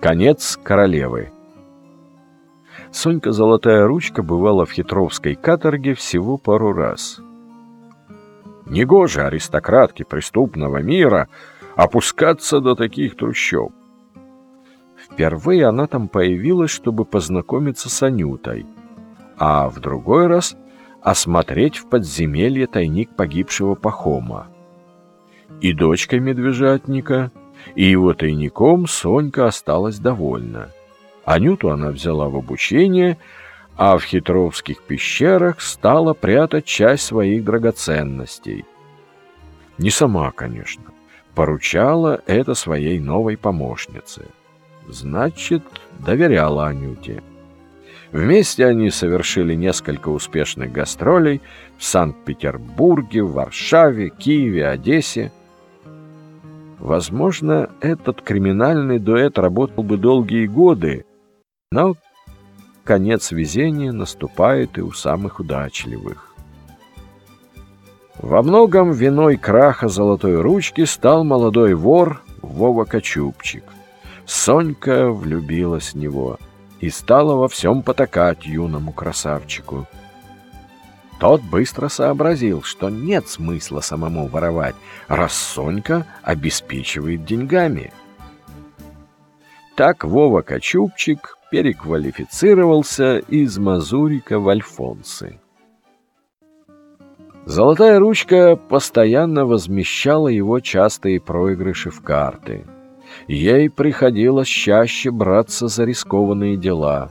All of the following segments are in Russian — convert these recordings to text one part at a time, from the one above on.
Конец королевы. Сонька Золотая Ручка бывала в хитровской каторге всего пару раз. Негоже аристократке преступного мира опускаться до таких трущоб. Впервые она там появилась, чтобы познакомиться с Анютой, а в другой раз осмотреть в подземелье тайник погибшего Пахома. И дочка медвежатника, и его тайником Сонька осталась довольна. Анюту она взяла в обучение, а в хитровских пещерах стала прятать часть своих драгоценностей. Не сама, конечно, поручала это своей новой помощнице. Значит, доверяла Анюте. Вместе они совершили несколько успешных гастролей в Санкт-Петербурге, Варшаве, Киеве, Одессе. Возможно, этот криминальный дуэт работал бы долгие годы, но конец везения наступает и у самых удачливых. Во многом виной краха золотой ручки стал молодой вор Вова Кочубчик. Сонька влюбилась в него и стала во всем потакать юному красавчику. Тот быстро сообразил, что нет смысла самому воровать, раз Сонька обеспечивает деньгами. Так Вова Кочубчик переквалифицировался из Мазурика в Альфонсы. Золотая ручка постоянно возмещала его частые проигрыши в карты. Ей приходилось чаще браться за рискованные дела.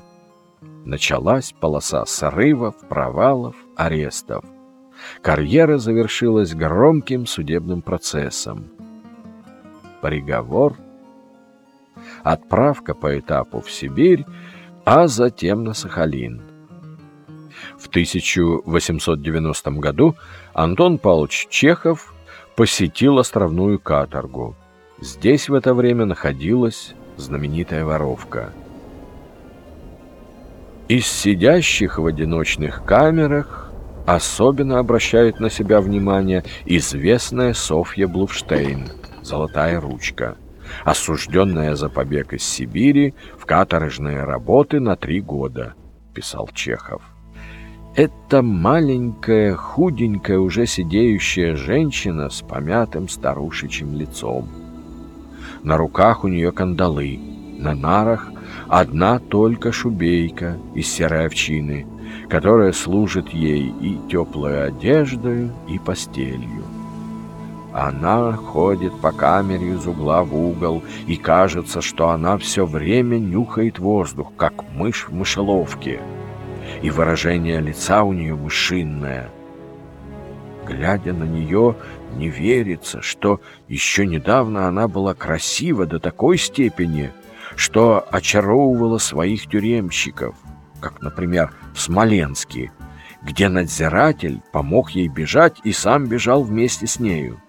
Началась полоса срывов, провалов, арестов. Карьера завершилась громким судебным процессом. Приговор, отправка по этапу в Сибирь, а затем на Сахалин. В 1890 году Антон Павлович Чехов посетил островную каторгу. Здесь в это время находилась знаменитая воровка. Из сидящих в одиночных камерах особенно обращает на себя внимание известная Софья Блуфштейн «Золотая ручка», осужденная за побег из Сибири в каторжные работы на три года, писал Чехов. Это маленькая, худенькая, уже сидеющая женщина с помятым старушечьим лицом. На руках у нее кандалы, на нарах одна только шубейка из серой овчины, которая служит ей и теплой одеждой, и постелью. Она ходит по камере из угла в угол, и кажется, что она все время нюхает воздух, как мышь в мышеловке. И выражение лица у нее мышинное. Глядя на нее, не верится, что еще недавно она была красива до такой степени, что очаровывала своих тюремщиков, как, например, в Смоленске, где надзиратель помог ей бежать и сам бежал вместе с нею.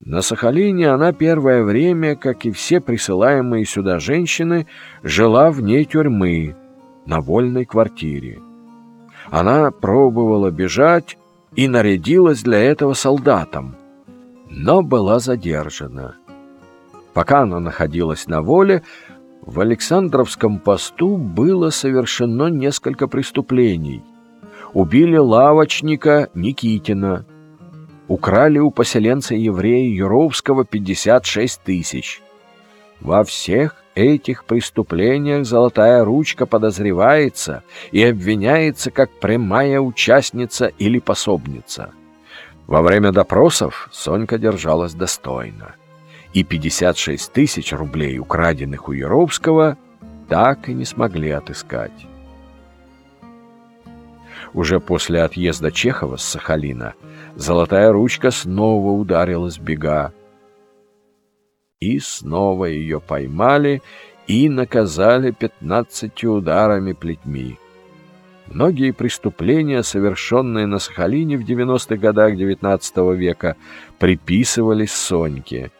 На Сахалине она первое время, как и все присылаемые сюда женщины, жила вне тюрьмы, на вольной квартире. Она пробовала бежать, и нарядилась для этого солдатом, но была задержана. Пока она находилась на воле, в Александровском посту было совершено несколько преступлений. Убили лавочника Никитина, украли у поселенца-еврея Юровского 56 тысяч. Во всех этих преступлениях Золотая Ручка подозревается и обвиняется как прямая участница или пособница. Во время допросов Сонька держалась достойно, и 56 тысяч рублей, украденных у Яровского, так и не смогли отыскать. Уже после отъезда Чехова с Сахалина Золотая Ручка снова ударилась в бега, и снова ее поймали и наказали пятнадцатью ударами плетьми. Многие преступления, совершенные на Сахалине в 90-х годах XIX века, приписывались Соньке,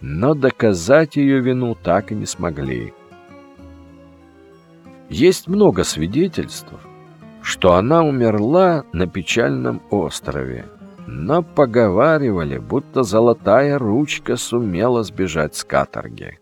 но доказать ее вину так и не смогли. Есть много свидетельств, что она умерла на печальном острове но поговаривали, будто золотая ручка сумела сбежать с каторги.